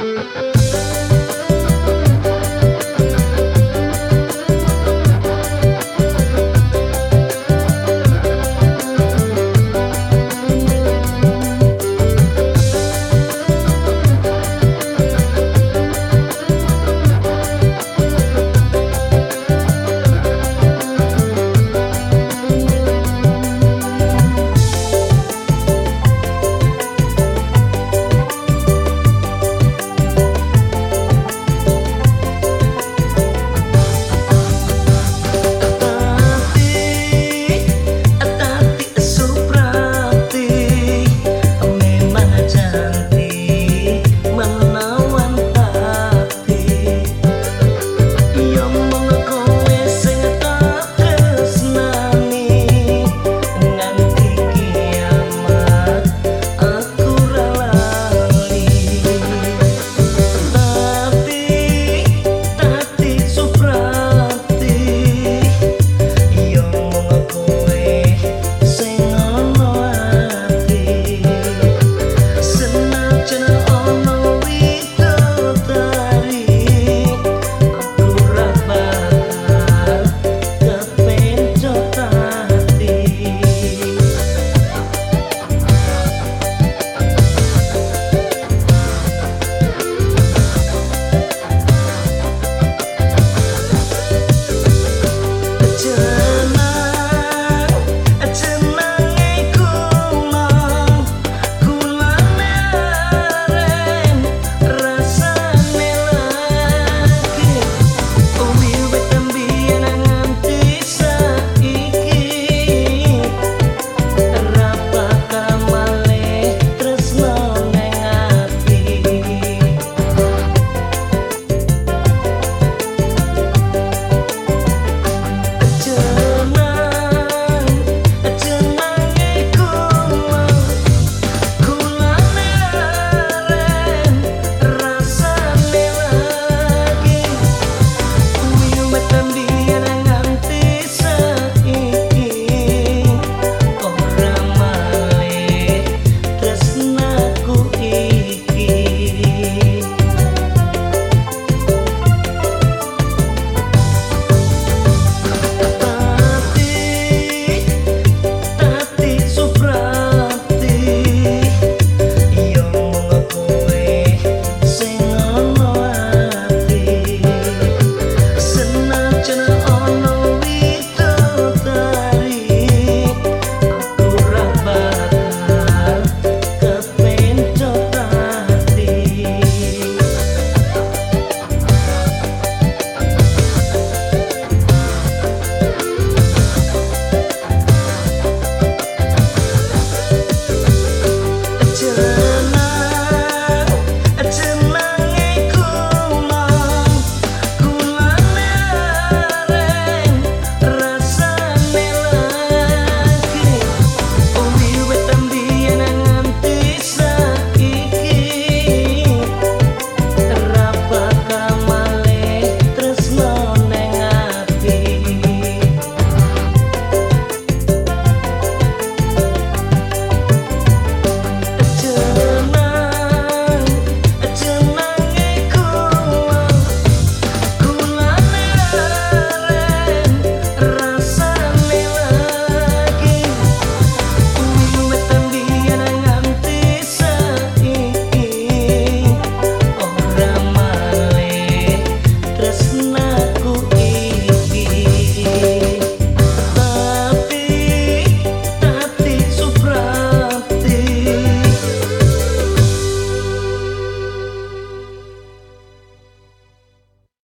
Música